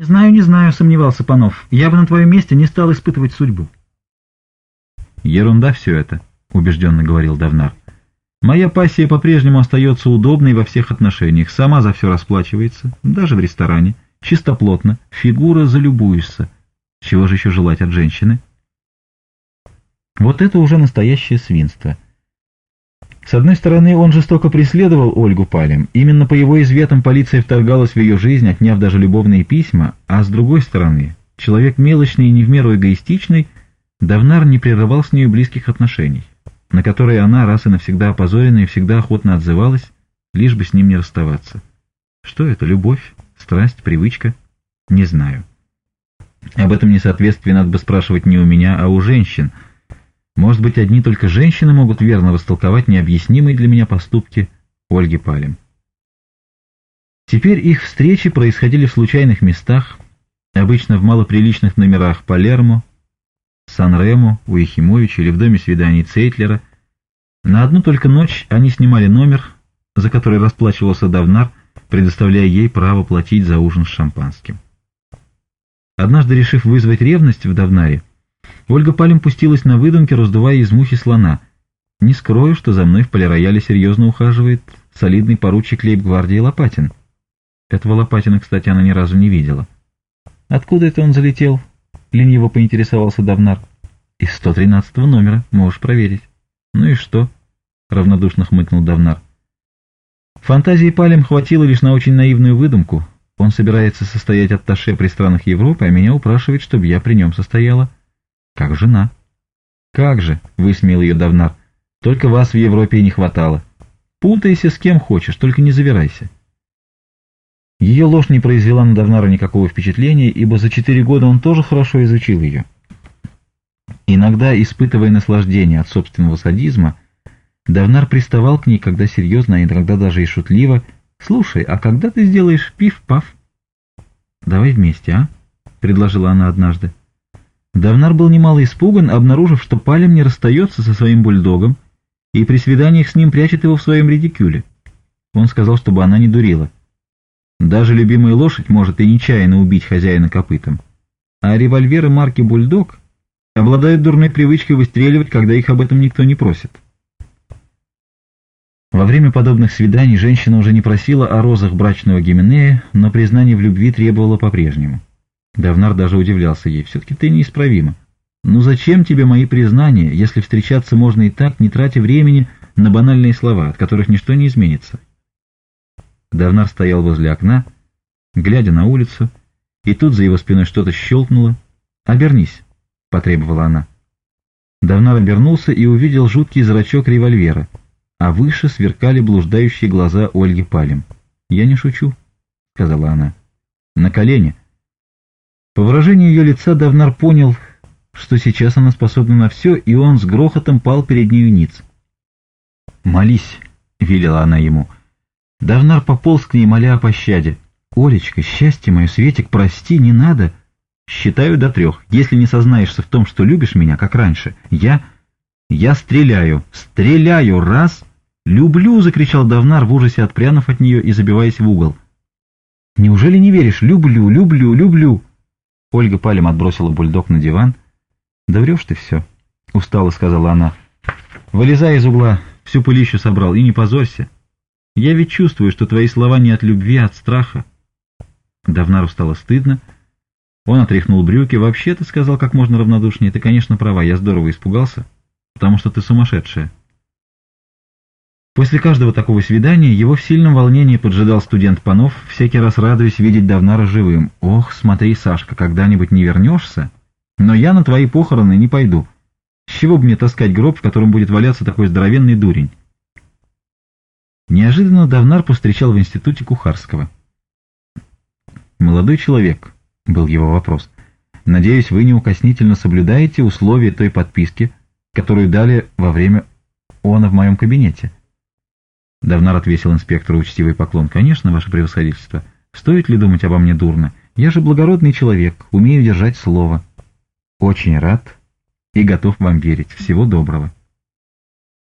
«Не знаю, не знаю», — сомневался Панов. «Я бы на твоем месте не стал испытывать судьбу». «Ерунда все это», — убежденно говорил Давнар. «Моя пассия по-прежнему остается удобной во всех отношениях, сама за все расплачивается, даже в ресторане, чистоплотно, фигура залюбуешься. Чего же еще желать от женщины?» Вот это уже настоящее свинство — с одной стороны, он жестоко преследовал Ольгу Палем. Именно по его изветам полиция вторгалась в ее жизнь, отняв даже любовные письма. А с другой стороны, человек мелочный и не в меру эгоистичный, Давнар не прерывал с нею близких отношений, на которые она раз и навсегда опозорена и всегда охотно отзывалась, лишь бы с ним не расставаться. Что это, любовь, страсть, привычка? Не знаю. Об этом несоответствии надо бы спрашивать не у меня, а у женщин – может быть, одни только женщины могут верно растолковать необъяснимые для меня поступки Ольги Палим. Теперь их встречи происходили в случайных местах, обычно в малоприличных номерах Палермо, Сан-Ремо, у Ехимовича или в доме свиданий Цейтлера. На одну только ночь они снимали номер, за который расплачивался Давнар, предоставляя ей право платить за ужин с шампанским. Однажды, решив вызвать ревность в Давнаре, Ольга Палем пустилась на выдумки, раздувая из мухи слона. «Не скрою, что за мной в полирояле серьезно ухаживает солидный поручик лейб-гвардии Лопатин». Этого Лопатина, кстати, она ни разу не видела. «Откуда это он залетел?» — лениво поинтересовался Давнар. «Из 113 номера, можешь проверить». «Ну и что?» — равнодушно хмыкнул Давнар. Фантазии Палем хватило лишь на очень наивную выдумку. Он собирается состоять атташе при странах Европы, а меня упрашивает, чтобы я при нем состояла. «Как жена». «Как же!» — высмеял ее Давнар. «Только вас в Европе и не хватало. Путайся с кем хочешь, только не завирайся». Ее ложь не произвела на Давнара никакого впечатления, ибо за четыре года он тоже хорошо изучил ее. Иногда, испытывая наслаждение от собственного садизма, Давнар приставал к ней, когда серьезно, а иногда даже и шутливо. «Слушай, а когда ты сделаешь пиф-паф?» «Давай вместе, а?» — предложила она однажды. Давнар был немало испуган, обнаружив, что Палем не расстается со своим бульдогом и при свиданиях с ним прячет его в своем редикюле. Он сказал, чтобы она не дурила. Даже любимая лошадь может и нечаянно убить хозяина копытом. А револьверы марки «Бульдог» обладают дурной привычкой выстреливать, когда их об этом никто не просит. Во время подобных свиданий женщина уже не просила о розах брачного Гименея, но признание в любви требовала по-прежнему. Давнар даже удивлялся ей. «Все-таки ты неисправима. Ну зачем тебе мои признания, если встречаться можно и так, не тратя времени на банальные слова, от которых ничто не изменится?» Давнар стоял возле окна, глядя на улицу, и тут за его спиной что-то щелкнуло. «Обернись», — потребовала она. Давнар обернулся и увидел жуткий зрачок револьвера, а выше сверкали блуждающие глаза Ольги Палем. «Я не шучу», — сказала она. «На колени», — по выражению ее лица Давнар понял, что сейчас она способна на все, и он с грохотом пал перед нею ниц. «Молись», — велела она ему. Давнар пополз к ней, моля о пощаде. «Олечка, счастье мое, Светик, прости, не надо. Считаю до трех. Если не сознаешься в том, что любишь меня, как раньше, я... Я стреляю, стреляю, раз...» «Люблю!» — закричал Давнар в ужасе, отпрянув от нее и забиваясь в угол. «Неужели не веришь? Люблю, люблю, люблю!» Ольга палем отбросила бульдог на диван. «Да врешь ты все», — устало сказала она. «Вылезай из угла, всю пылищу собрал, и не позорься. Я ведь чувствую, что твои слова не от любви, а от страха». Давнару стало стыдно. Он отряхнул брюки. «Вообще ты сказал как можно равнодушнее. Ты, конечно, права, я здорово испугался, потому что ты сумасшедшая». После каждого такого свидания его в сильном волнении поджидал студент Панов, всякий раз радуясь видеть Давнара живым. «Ох, смотри, Сашка, когда-нибудь не вернешься? Но я на твои похороны не пойду. С чего бы мне таскать гроб, в котором будет валяться такой здоровенный дурень?» Неожиданно Давнар повстречал в институте Кухарского. «Молодой человек», — был его вопрос, — «надеюсь, вы неукоснительно соблюдаете условия той подписки, которую дали во время она в моем кабинете». Давнар отвесил инспектору учтивый поклон. «Конечно, ваше превосходительство. Стоит ли думать обо мне дурно? Я же благородный человек, умею держать слово». «Очень рад и готов вам верить. Всего доброго».